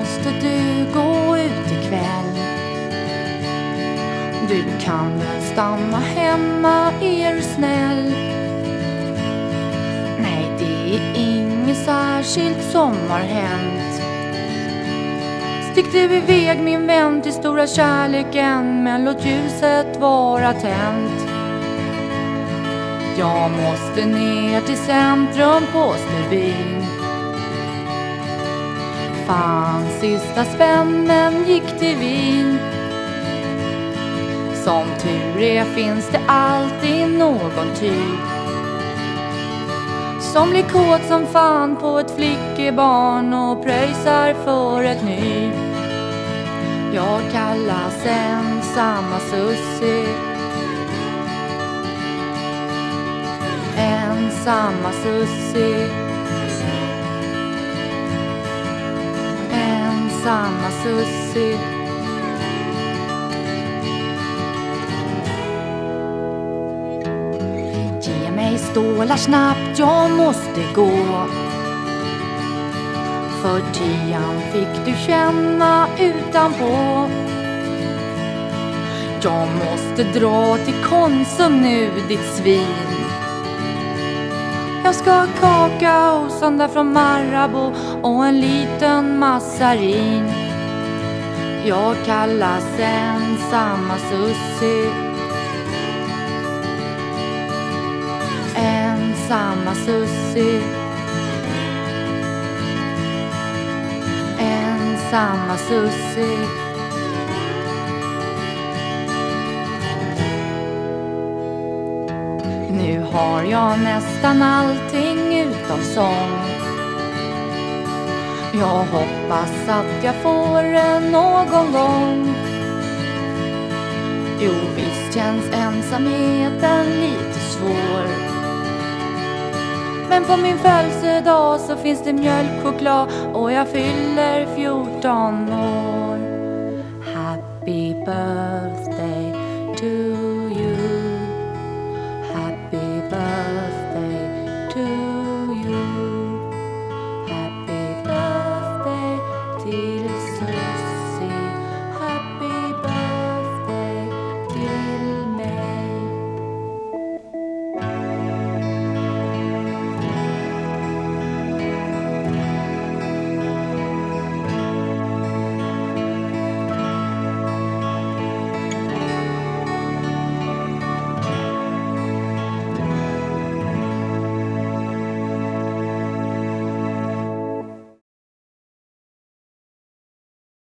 Måste du gå ut ikväll? Du kan väl stanna hemma, är du snäll? Nej, det är inget särskilt som har hänt. Stick du iväg min vän till stora kärleken men låt ljuset vara tänt. Jag måste ner till centrum på Snövin Fan, sista spännen gick till vin. Som tur är finns det alltid någon typ som blir kåt som fan på ett flickebarn och pröjsar för ett nyp. Jag kallas ensamma Sussie. Ensamma Sussie. Samma Sussie. Ge mig stålar snabbt, jag måste gå. För tian fick du känna utanpå. Jag måste dra till Konsum nu, ditt svin. Jag ska ha kakao, söndag från Marabou och en liten massarin. Jag kallas ensamma Sussi. Ensamma Sussi. Ensamma Sussi. Nu har jag nästan allting utom sång. Jag hoppas att jag får det någon gång. Jo, visst känns ensamheten lite svår. Men på min födelsedag så finns det mjölkchoklad och jag fyller 14 år. Happy birthday